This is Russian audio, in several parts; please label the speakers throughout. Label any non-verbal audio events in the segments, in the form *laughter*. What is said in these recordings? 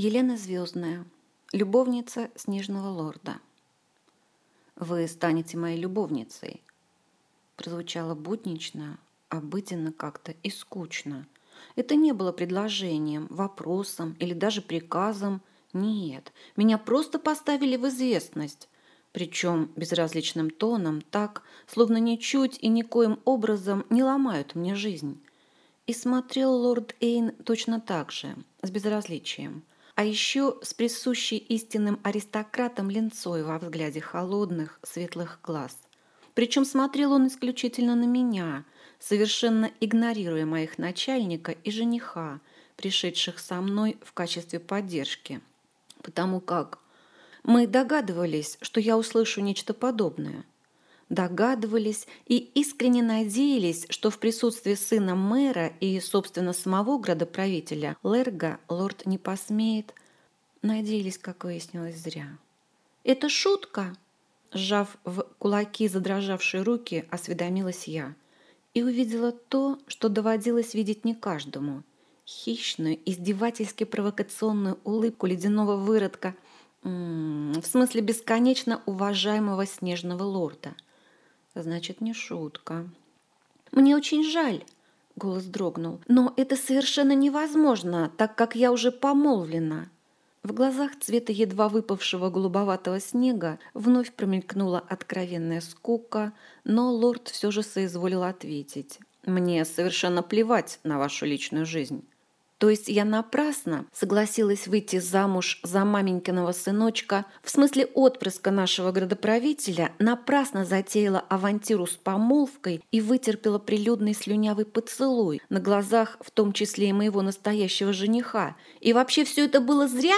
Speaker 1: Елена Звездная, любовница Снежного лорда. «Вы станете моей любовницей», прозвучало буднично, обыденно как-то и скучно. Это не было предложением, вопросом или даже приказом. Нет, меня просто поставили в известность причем безразличным тоном, так, словно ничуть и никоим образом не ломают мне жизнь. И смотрел лорд Эйн точно так же, с безразличием, а еще с присущей истинным аристократом линцой во взгляде холодных, светлых глаз. Причем смотрел он исключительно на меня, совершенно игнорируя моих начальника и жениха, пришедших со мной в качестве поддержки. Потому как мы догадывались, что я услышу нечто подобное. Догадывались и искренне надеялись, что в присутствии сына мэра и, собственно, самого градоправителя Лерга лорд не посмеет. Надеялись, как выяснилось, зря. «Это шутка!» Сжав в кулаки задрожавшие руки, осведомилась я и увидела то, что доводилось видеть не каждому. Хищную, издевательски провокационную улыбку ледяного выродка – в смысле бесконечно уважаемого снежного лорда. Значит, не шутка. Мне очень жаль, голос дрогнул, но это совершенно невозможно, так как я уже помолвлена. В глазах цвета едва выпавшего голубоватого снега вновь промелькнула откровенная скука, но лорд все же соизволил ответить. «Мне совершенно плевать на вашу личную жизнь. То есть я напрасно согласилась выйти замуж за маменькиного сыночка, в смысле отпрыска нашего градоправителя, напрасно затеяла авантюру с помолвкой и вытерпела прилюдный слюнявый поцелуй на глазах, в том числе и моего настоящего жениха. И вообще все это было зря?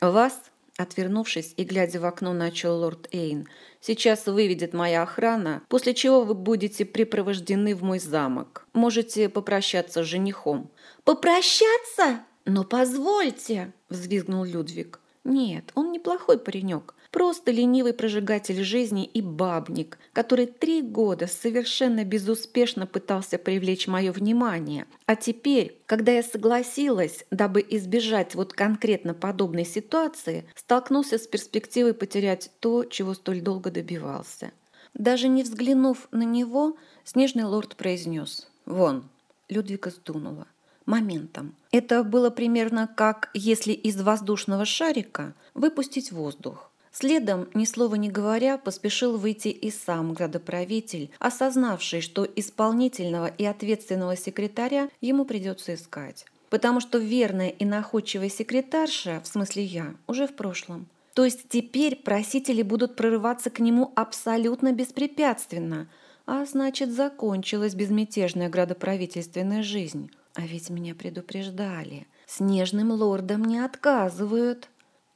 Speaker 1: Вас, отвернувшись и глядя в окно, начал лорд Эйн, сейчас выведет моя охрана, после чего вы будете припровождены в мой замок. Можете попрощаться с женихом. «Попрощаться? Но позвольте!» – взвизгнул Людвиг. «Нет, он неплохой паренек, просто ленивый прожигатель жизни и бабник, который три года совершенно безуспешно пытался привлечь мое внимание. А теперь, когда я согласилась, дабы избежать вот конкретно подобной ситуации, столкнулся с перспективой потерять то, чего столь долго добивался». Даже не взглянув на него, снежный лорд произнес «Вон». Людвига сдунула моментом. Это было примерно как если из воздушного шарика выпустить воздух. Следом, ни слова не говоря, поспешил выйти и сам градоправитель, осознавший, что исполнительного и ответственного секретаря ему придется искать. Потому что верная и находчивая секретарша, в смысле я, уже в прошлом. То есть теперь просители будут прорываться к нему абсолютно беспрепятственно, а значит, закончилась безмятежная градоправительственная жизнь. А ведь меня предупреждали. Снежным лордам не отказывают.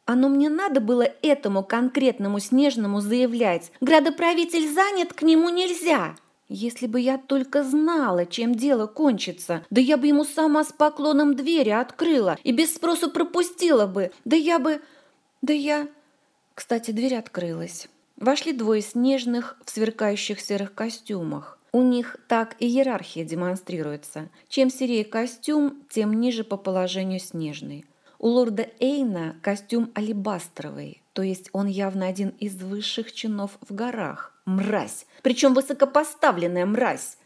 Speaker 1: Оно мне надо было этому конкретному снежному заявлять. Градоправитель занят, к нему нельзя. Если бы я только знала, чем дело кончится, да я бы ему сама с поклоном двери открыла и без спросу пропустила бы. Да я бы... Да я... Кстати, дверь открылась. Вошли двое снежных в сверкающих серых костюмах. У них так и иерархия демонстрируется. Чем серее костюм, тем ниже по положению снежный. У лорда Эйна костюм алебастровый, то есть он явно один из высших чинов в горах. Мразь! Причем высокопоставленная мразь!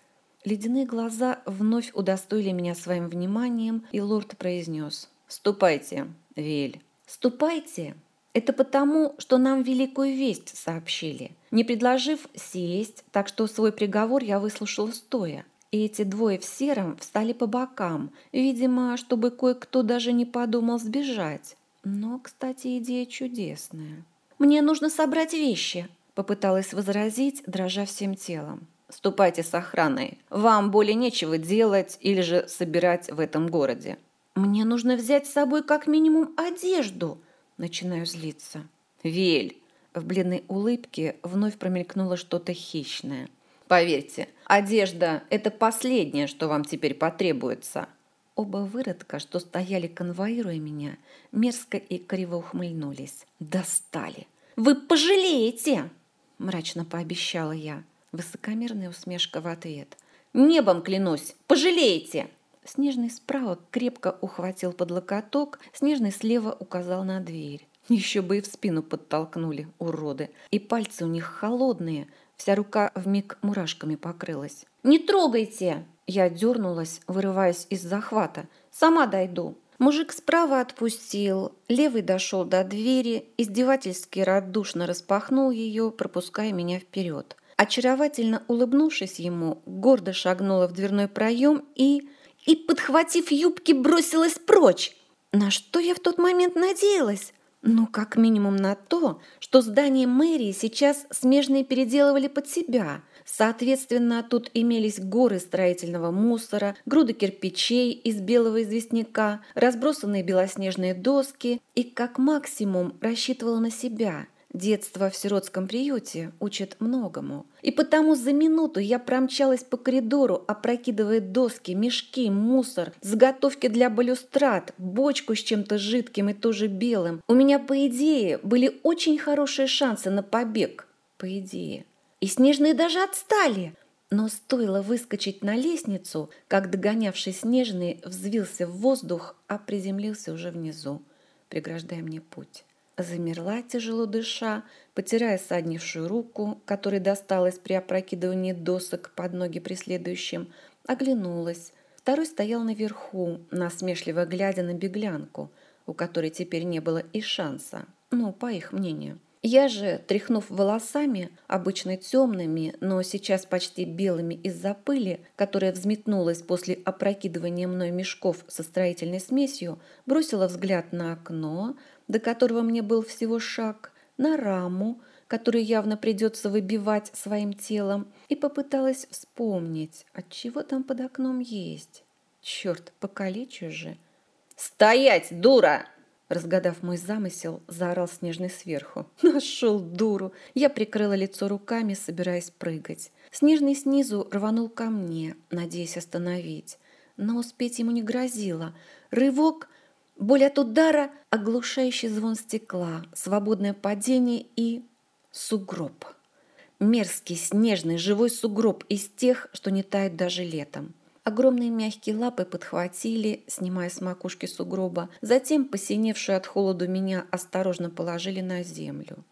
Speaker 1: Ледяные глаза вновь удостоили меня своим вниманием, и лорд произнес «Ступайте, Вель». «Ступайте?» Это потому, что нам великую весть сообщили, не предложив сесть, так что свой приговор я выслушала стоя. И эти двое в сером встали по бокам, видимо, чтобы кое-кто даже не подумал сбежать. Но, кстати, идея чудесная. «Мне нужно собрать вещи», — попыталась возразить, дрожа всем телом. «Ступайте с охраной. Вам более нечего делать или же собирать в этом городе». «Мне нужно взять с собой как минимум одежду», Начинаю злиться. «Вель!» В бледной улыбке вновь промелькнуло что-то хищное. «Поверьте, одежда – это последнее, что вам теперь потребуется». Оба выродка, что стояли конвоируя меня, мерзко и криво ухмыльнулись. «Достали!» «Вы пожалеете!» – мрачно пообещала я. Высокомерная усмешка в ответ. «Небом клянусь! Пожалеете!» Снежный справа крепко ухватил под локоток, Снежный слева указал на дверь. Еще бы и в спину подтолкнули, уроды. И пальцы у них холодные, вся рука вмиг мурашками покрылась. «Не трогайте!» Я дернулась, вырываясь из захвата. «Сама дойду!» Мужик справа отпустил, левый дошел до двери, издевательски радушно распахнул ее, пропуская меня вперед. Очаровательно улыбнувшись ему, гордо шагнула в дверной проем и... и, подхватив юбки, бросилась прочь. На что я в тот момент надеялась? Ну, как минимум на то, что здание мэрии сейчас смежные переделывали под себя, Соответственно, тут имелись горы строительного мусора, груды кирпичей из белого известняка, разбросанные белоснежные доски и, как максимум, рассчитывала на себя. Детство в сиротском приюте учит многому. И потому за минуту я промчалась по коридору, опрокидывая доски, мешки, мусор, заготовки для балюстрат, бочку с чем-то жидким и тоже белым. У меня, по идее, были очень хорошие шансы на побег. По идее и снежные даже отстали. Но стоило выскочить на лестницу, как догонявший снежный взвился в воздух, а приземлился уже внизу, преграждая мне путь. Замерла, тяжело дыша, потирая саднившую руку, которой досталась при опрокидывании досок под ноги преследующим, оглянулась. Второй стоял наверху, насмешливо глядя на беглянку, у которой теперь не было и шанса, ну, по их мнению. Я же, тряхнув волосами, обычно темными, но сейчас почти белыми из-за пыли, которая взметнулась после опрокидывания мной мешков со строительной смесью, бросила взгляд на окно, до которого мне был всего шаг, на раму, которую явно придется выбивать своим телом, и попыталась вспомнить, от чего там под окном есть. Черт, покалечу же. «Стоять, дура!» Разгадав мой замысел, заорал Снежный сверху. *laughs* Нашел дуру! Я прикрыла лицо руками, собираясь прыгать. Снежный снизу рванул ко мне, надеясь остановить. Но успеть ему не грозило. Рывок, боль от удара, оглушающий звон стекла, свободное падение и... сугроб. Мерзкий, снежный, живой сугроб из тех, что не тают даже летом. Огромные мягкие лапы подхватили, снимая с макушки сугроба, затем, посиневшую от холода меня, осторожно положили на землю.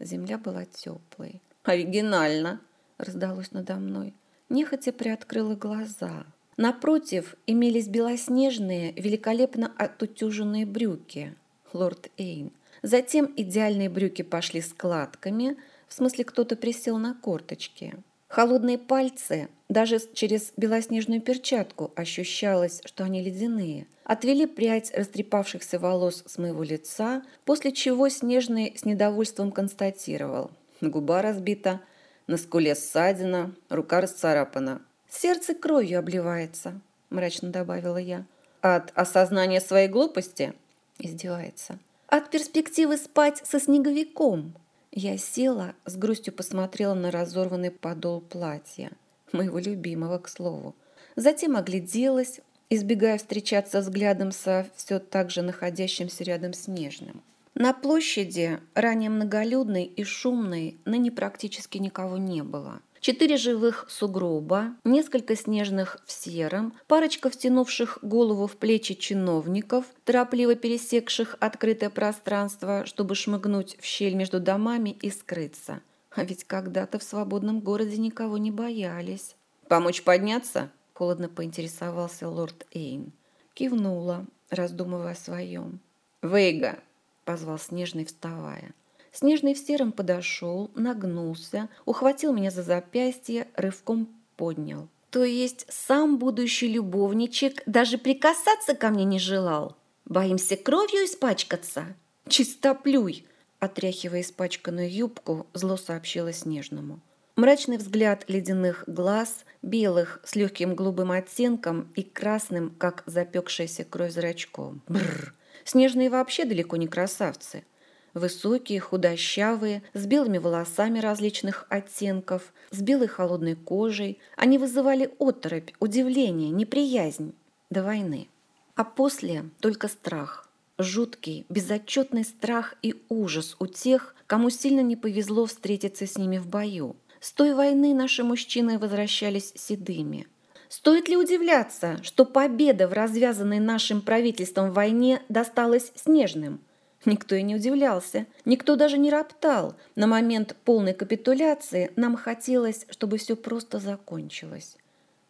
Speaker 1: Земля была теплой. «Оригинально!» – раздалось надо мной. Нехотя приоткрыла глаза. Напротив имелись белоснежные, великолепно отутюженные брюки. Лорд Эйн. Затем идеальные брюки пошли складками, в смысле кто-то присел на корточки. Холодные пальцы, даже через белоснежную перчатку ощущалось, что они ледяные. Отвели прядь растрепавшихся волос с моего лица, после чего Снежный с недовольством констатировал. Губа разбита, на скуле ссадина, рука расцарапана. «Сердце кровью обливается», – мрачно добавила я. «От осознания своей глупости?» – издевается. «От перспективы спать со снеговиком», я села, с грустью посмотрела на разорванный подол платья, моего любимого, к слову. Затем огляделась, избегая встречаться взглядом со все так же находящимся рядом снежным. На площади, ранее многолюдной и шумной, ныне практически никого не было – четыре живых сугроба, несколько снежных в сером, парочка втянувших голову в плечи чиновников, торопливо пересекших открытое пространство, чтобы шмыгнуть в щель между домами и скрыться. А ведь когда-то в свободном городе никого не боялись. «Помочь подняться?» – холодно поинтересовался лорд Эйн. Кивнула, раздумывая о своем. «Вейга!» – позвал Снежный, вставая. Снежный в сером подошел, нагнулся, ухватил меня за запястье, рывком поднял. То есть сам будущий любовничек даже прикасаться ко мне не желал? Боимся кровью испачкаться? Чистоплюй! Отряхивая испачканную юбку, зло сообщила Снежному. Мрачный взгляд ледяных глаз, белых с легким голубым оттенком и красным, как запекшаяся кровь зрачком. Бррр! Снежные вообще далеко не красавцы. Высокие, худощавые, с белыми волосами различных оттенков, с белой холодной кожей. Они вызывали оторопь, удивление, неприязнь до войны. А после только страх. Жуткий, безотчетный страх и ужас у тех, кому сильно не повезло встретиться с ними в бою. С той войны наши мужчины возвращались седыми. Стоит ли удивляться, что победа в развязанной нашим правительством войне досталась Снежным? Никто и не удивлялся, никто даже не роптал. На момент полной капитуляции нам хотелось, чтобы все просто закончилось.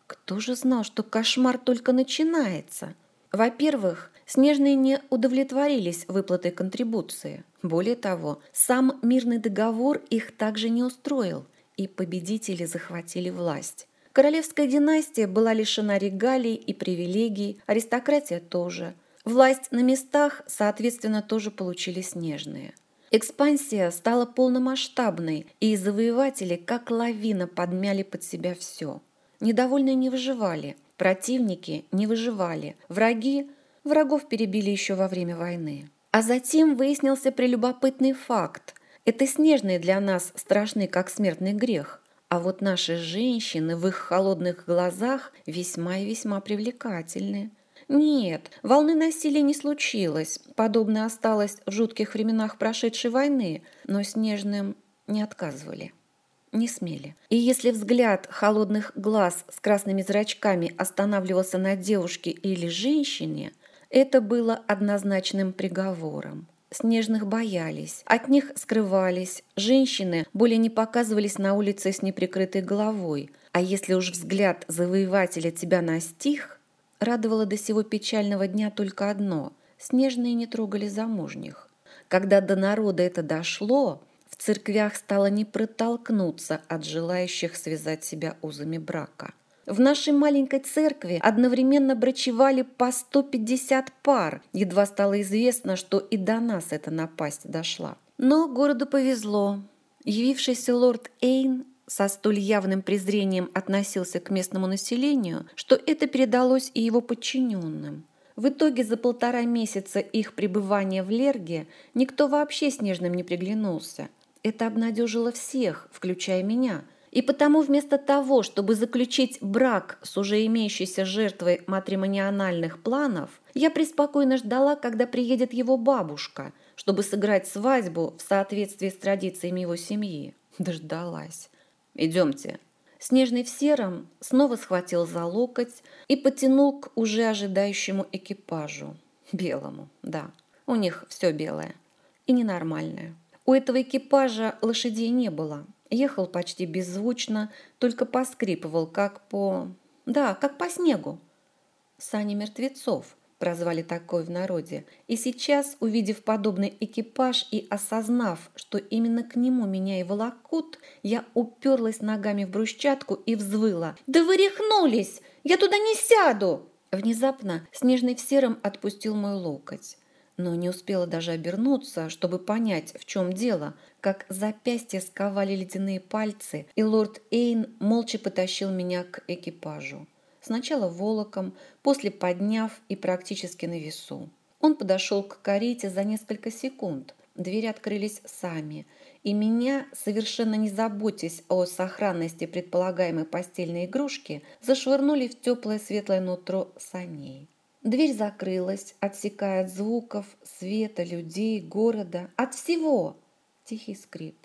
Speaker 1: Кто же знал, что кошмар только начинается? Во-первых, Снежные не удовлетворились выплатой контрибуции. Более того, сам мирный договор их также не устроил, и победители захватили власть. Королевская династия была лишена регалий и привилегий, аристократия тоже. Власть на местах, соответственно, тоже получили снежные. Экспансия стала полномасштабной, и завоеватели как лавина подмяли под себя все. Недовольные не выживали, противники не выживали, враги врагов перебили еще во время войны. А затем выяснился прелюбопытный факт. Это снежные для нас страшны, как смертный грех. А вот наши женщины в их холодных глазах весьма и весьма привлекательны. Нет, волны насилия не случилось. Подобное осталось в жутких временах прошедшей войны, но снежным не отказывали. Не смели. И если взгляд холодных глаз с красными зрачками останавливался на девушке или женщине, это было однозначным приговором. Снежных боялись, от них скрывались, женщины более не показывались на улице с неприкрытой головой, а если уж взгляд завоевателя тебя настиг, радовало до сего печального дня только одно – снежные не трогали замужних. Когда до народа это дошло, в церквях стало не протолкнуться от желающих связать себя узами брака – в нашей маленькой церкви одновременно брачевали по 150 пар. Едва стало известно, что и до нас эта напасть дошла. Но городу повезло. Явившийся лорд Эйн со столь явным презрением относился к местному населению, что это передалось и его подчиненным. В итоге за полтора месяца их пребывания в Лерге никто вообще снежным не приглянулся. Это обнадежило всех, включая меня – и потому вместо того, чтобы заключить брак с уже имеющейся жертвой матримониальных планов, я преспокойно ждала, когда приедет его бабушка, чтобы сыграть свадьбу в соответствии с традициями его семьи. Дождалась. «Идемте». Снежный в сером снова схватил за локоть и потянул к уже ожидающему экипажу. Белому, да. У них все белое. И ненормальное. У этого экипажа лошадей не было, Ехал почти беззвучно, только поскрипывал, как по... Да, как по снегу. Сани мертвецов прозвали такой в народе. И сейчас, увидев подобный экипаж и осознав, что именно к нему меня и волокут, я уперлась ногами в брусчатку и взвыла. «Да вы рехнулись! Я туда не сяду!» Внезапно Снежный в сером отпустил мой локоть но не успела даже обернуться, чтобы понять, в чем дело, как запястье сковали ледяные пальцы, и лорд Эйн молча потащил меня к экипажу. Сначала волоком, после подняв и практически на весу. Он подошел к карете за несколько секунд. Двери открылись сами, и меня, совершенно не заботясь о сохранности предполагаемой постельной игрушки, зашвырнули в теплое светлое нутро саней. Дверь закрылась, отсекая от звуков, света, людей, города, от всего. Тихий скрип.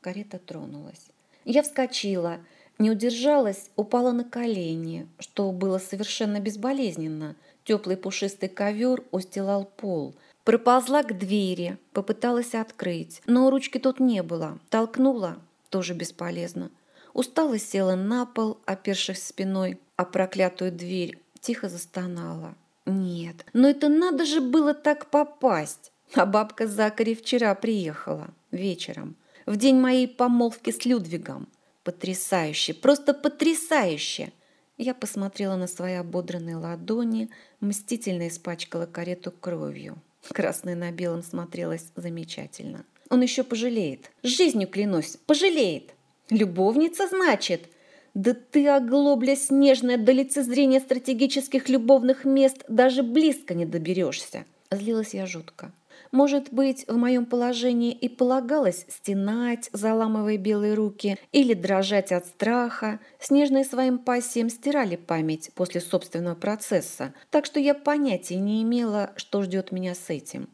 Speaker 1: Карета тронулась. Я вскочила, не удержалась, упала на колени, что было совершенно безболезненно. Теплый пушистый ковер устилал пол. Проползла к двери, попыталась открыть, но ручки тут не было. Толкнула, тоже бесполезно. Устала села на пол, опершись спиной, а проклятую дверь тихо застонала. Нет, но это надо же было так попасть. А бабка Закари вчера приехала, вечером, в день моей помолвки с Людвигом. Потрясающе, просто потрясающе! Я посмотрела на свои ободранные ладони, мстительно испачкала карету кровью. Красное на белом смотрелось замечательно. Он еще пожалеет. Жизнью клянусь, пожалеет. Любовница, значит? Да ты, оглобля снежная, до лицезрения стратегических любовных мест даже близко не доберешься. Злилась я жутко. Может быть, в моем положении и полагалось стенать, заламывая белые руки, или дрожать от страха. Снежные своим пассиям стирали память после собственного процесса, так что я понятия не имела, что ждет меня с этим.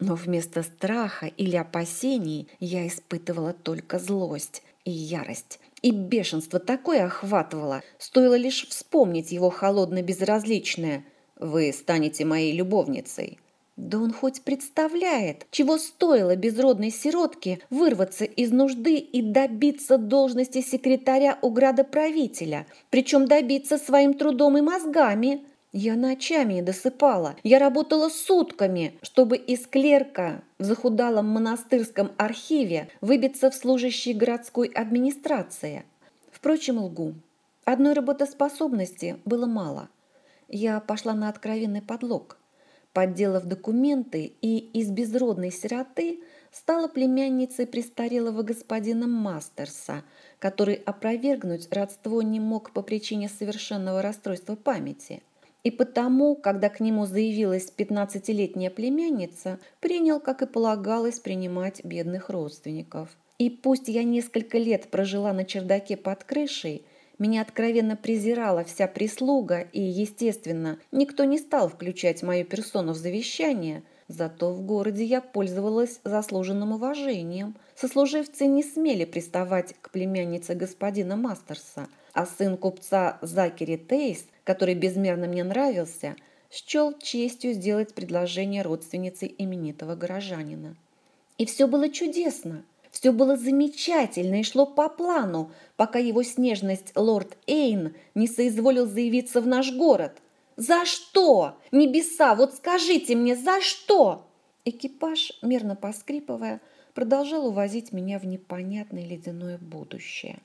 Speaker 1: Но вместо страха или опасений я испытывала только злость и ярость И бешенство такое охватывало, стоило лишь вспомнить его холодно-безразличное «Вы станете моей любовницей». Да он хоть представляет, чего стоило безродной сиротке вырваться из нужды и добиться должности секретаря у градоправителя, причем добиться своим трудом и мозгами. Я ночами не досыпала, я работала сутками, чтобы из клерка в захудалом монастырском архиве выбиться в служащие городской администрации. Впрочем, лгу. Одной работоспособности было мало. Я пошла на откровенный подлог – Подделав документы и из безродной сироты стала племянницей престарелого господина Мастерса, который опровергнуть родство не мог по причине совершенного расстройства памяти. И потому, когда к нему заявилась пятнадцатилетняя племянница, принял, как и полагалось, принимать бедных родственников. И пусть я несколько лет прожила на чердаке под крышей, меня откровенно презирала вся прислуга, и, естественно, никто не стал включать мою персону в завещание. Зато в городе я пользовалась заслуженным уважением. Сослуживцы не смели приставать к племяннице господина Мастерса, а сын купца Закери Тейс, который безмерно мне нравился, счел честью сделать предложение родственнице именитого горожанина. И все было чудесно. Все было замечательно и шло по плану, пока его снежность лорд Эйн не соизволил заявиться в наш город. «За что? Небеса, вот скажите мне, за что?» Экипаж, мерно поскрипывая, продолжал увозить меня в непонятное ледяное будущее.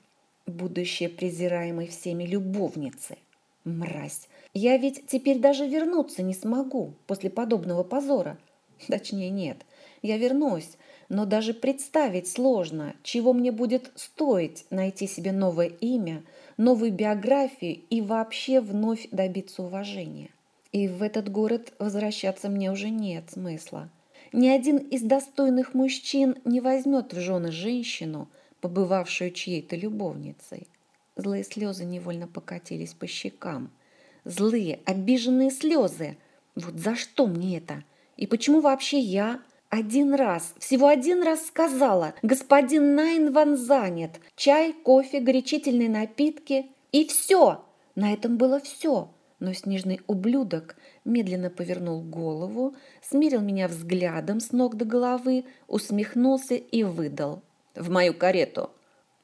Speaker 1: Будущее презираемой всеми любовницы. Мразь! Я ведь теперь даже вернуться не смогу после подобного позора. Точнее, нет. Я вернусь, но даже представить сложно, чего мне будет стоить найти себе новое имя, новую биографию и вообще вновь добиться уважения. И в этот город возвращаться мне уже нет смысла. Ни один из достойных мужчин не возьмет в жены женщину, побывавшую чьей-то любовницей. Злые слезы невольно покатились по щекам. Злые, обиженные слезы. Вот за что мне это? И почему вообще я один раз, всего один раз сказала, господин Найнван занят, чай, кофе, горячительные напитки и все. На этом было все. Но снежный ублюдок медленно повернул голову, смирил меня взглядом с ног до головы, усмехнулся и выдал. «В мою карету!»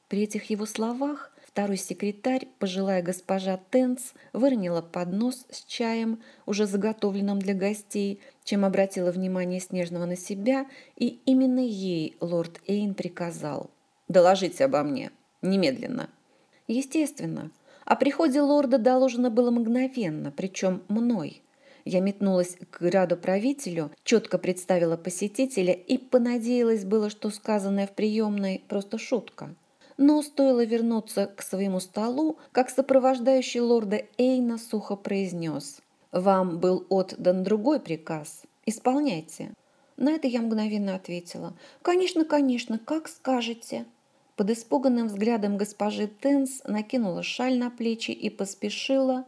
Speaker 1: При этих его словах Второй секретарь, пожилая госпожа Тенс, выронила поднос с чаем, уже заготовленным для гостей, чем обратила внимание Снежного на себя, и именно ей лорд Эйн приказал «Доложите обо мне. Немедленно». Естественно. О приходе лорда доложено было мгновенно, причем мной. Я метнулась к градоправителю, четко представила посетителя и понадеялась было, что сказанное в приемной просто шутка. Но стоило вернуться к своему столу, как сопровождающий лорда Эйна сухо произнес. «Вам был отдан другой приказ. Исполняйте». На это я мгновенно ответила. «Конечно, конечно, как скажете». Под испуганным взглядом госпожи Тенс накинула шаль на плечи и поспешила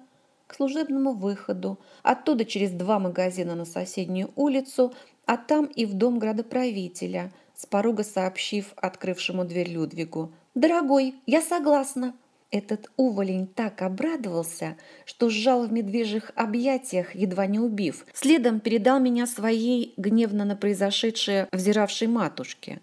Speaker 1: к служебному выходу, оттуда через два магазина на соседнюю улицу, а там и в дом градоправителя, с порога сообщив открывшему дверь Людвигу – «Дорогой, я согласна». Этот уволень так обрадовался, что сжал в медвежьих объятиях, едва не убив. Следом передал меня своей, гневно на произошедшее, взиравшей матушке.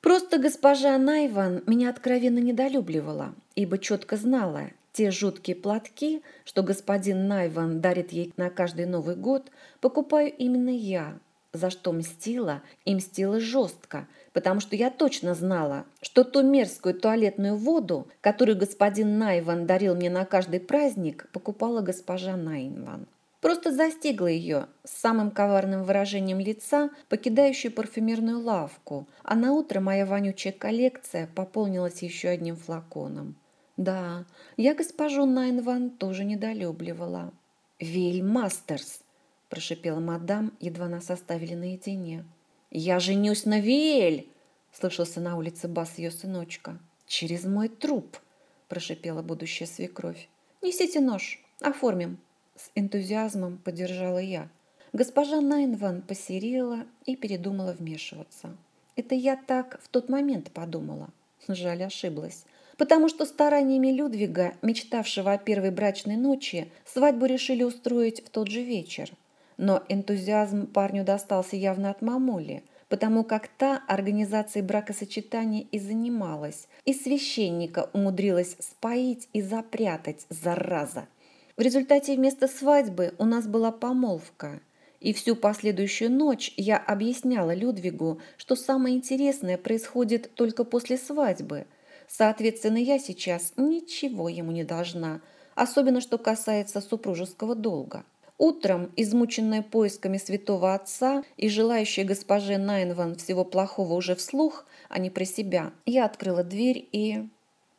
Speaker 1: Просто госпожа Найван меня откровенно недолюбливала, ибо четко знала, те жуткие платки, что господин Найван дарит ей на каждый Новый год, покупаю именно я, за что мстила и мстила жестко, потому что я точно знала, что ту мерзкую туалетную воду, которую господин Найван дарил мне на каждый праздник, покупала госпожа Найван. Просто застигла ее с самым коварным выражением лица, покидающую парфюмерную лавку, а на утро моя вонючая коллекция пополнилась еще одним флаконом. Да, я госпожу Найнван тоже недолюбливала. «Виль Мастерс!» – прошипела мадам, едва нас оставили наедине. «Я женюсь на Виэль!» – слышался на улице бас ее сыночка. «Через мой труп!» – прошипела будущая свекровь. «Несите нож, оформим!» С энтузиазмом поддержала я. Госпожа Найнван посерела и передумала вмешиваться. Это я так в тот момент подумала. Жаль, ошиблась. потому что стараниями Людвига, мечтавшего о первой брачной ночи, свадьбу решили устроить в тот же вечер. Но энтузиазм парню достался явно от мамули, потому как та организацией бракосочетания и занималась, и священника умудрилась споить и запрятать, зараза. В результате вместо свадьбы у нас была помолвка, и всю последующую ночь я объясняла Людвигу, что самое интересное происходит только после свадьбы. Соответственно, я сейчас ничего ему не должна, особенно что касается супружеского долга. Утром, измученная поисками святого отца и желающая госпоже Найнван всего плохого уже вслух, а не про себя, я открыла дверь и...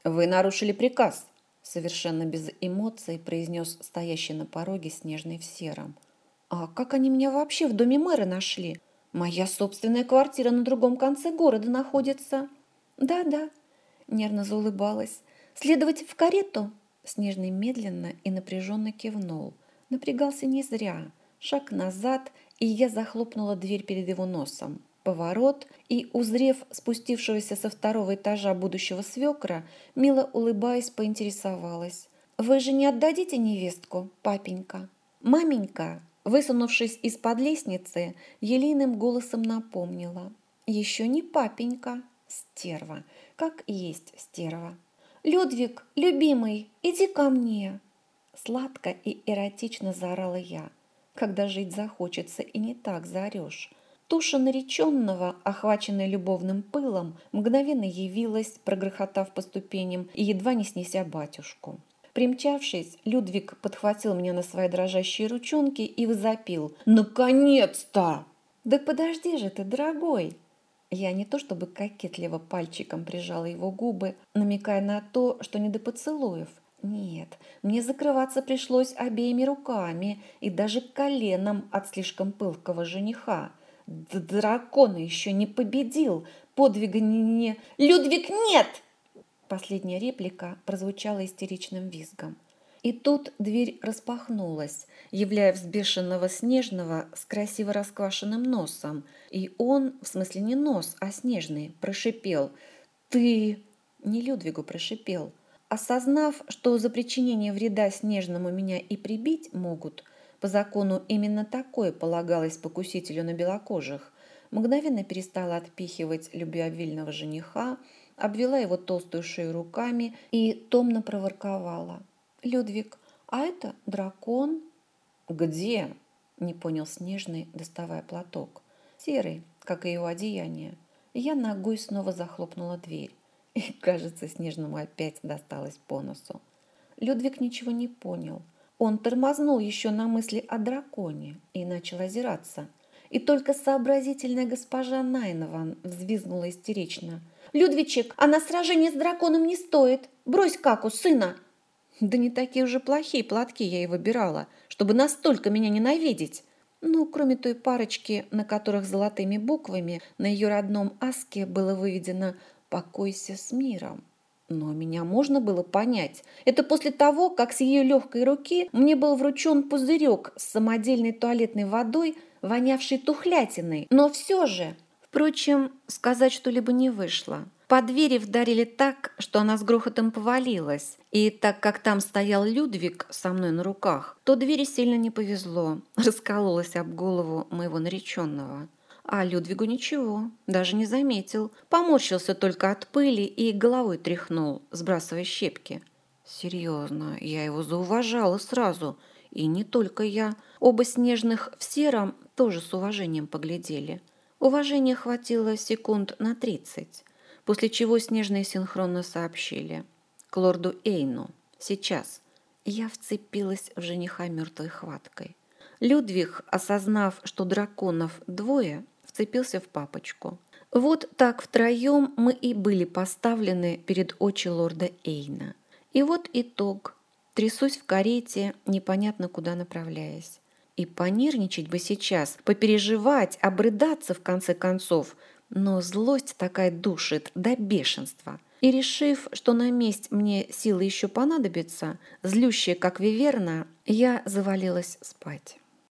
Speaker 1: «Вы нарушили приказ», совершенно без эмоций произнес стоящий на пороге снежный в сером. «А как они меня вообще в доме мэра нашли? Моя собственная квартира на другом конце города находится». «Да-да», — нервно заулыбалась. «Следовать в карету?» Снежный медленно и напряженно кивнул. Напрягался не зря. Шаг назад, и я захлопнула дверь перед его носом поворот и, узрев спустившегося со второго этажа будущего свекра, мило улыбаясь, поинтересовалась. «Вы же не отдадите невестку, папенька?» «Маменька!» Высунувшись из-под лестницы, елейным голосом напомнила. «Еще не папенька, стерва, как есть стерва». «Людвиг, любимый, иди ко мне!» Сладко и эротично заорала я. Когда жить захочется и не так заорешь. Туша нареченного, охваченная любовным пылом, мгновенно явилась, прогрохотав по ступеням и едва не снеся батюшку. Примчавшись, Людвиг подхватил меня на свои дрожащие ручонки и возопил «Наконец-то!» «Да подожди же ты, дорогой!» Я не то чтобы кокетливо пальчиком прижала его губы, намекая на то, что не до поцелуев. Нет, мне закрываться пришлось обеими руками и даже коленом от слишком пылкого жениха – дракона еще не победил, подвига не... «Людвиг, нет!» Последняя реплика прозвучала истеричным визгом. И тут дверь распахнулась, являя взбешенного Снежного с красиво расквашенным носом. И он, в смысле не нос, а Снежный, прошипел. «Ты...» Не Людвигу прошипел. Осознав, что за причинение вреда Снежному меня и прибить могут – по закону именно такое полагалось покусителю на белокожих. Мгновенно перестала отпихивать любвеобильного жениха, обвела его толстую шею руками и томно проворковала. «Людвиг, а это дракон?» «Где?» – не понял Снежный, доставая платок. «Серый, как и его одеяние». Я ногой снова захлопнула дверь. И, кажется, Снежному опять досталось по носу. Людвиг ничего не понял – он тормознул еще на мысли о драконе и начал озираться. И только сообразительная госпожа Найнован взвизгнула истерично. «Людвичек, а на сражение с драконом не стоит! Брось каку, сына!» Да не такие уже плохие платки я и выбирала, чтобы настолько меня ненавидеть. Ну, кроме той парочки, на которых золотыми буквами на ее родном аске было выведено «Покойся с миром». Но меня можно было понять. Это после того, как с ее легкой руки мне был вручен пузырек с самодельной туалетной водой, вонявшей тухлятиной. Но все же... Впрочем, сказать что-либо не вышло. По двери вдарили так, что она с грохотом повалилась. И так как там стоял Людвиг со мной на руках, то двери сильно не повезло. Раскололась об голову моего нареченного. А Людвигу ничего, даже не заметил. Поморщился только от пыли и головой тряхнул, сбрасывая щепки. Серьезно, я его зауважала сразу. И не только я. Оба снежных в сером тоже с уважением поглядели. Уважения хватило секунд на тридцать, после чего снежные синхронно сообщили. К лорду Эйну. Сейчас. Я вцепилась в жениха мертвой хваткой. Людвиг, осознав, что драконов двое, вцепился в папочку. Вот так втроем мы и были поставлены перед очи лорда Эйна. И вот итог. Трясусь в карете, непонятно куда направляясь. И понервничать бы сейчас, попереживать, обрыдаться в конце концов. Но злость такая душит до бешенства. И решив, что на месть мне силы еще понадобится, злющая как виверна, я завалилась спать.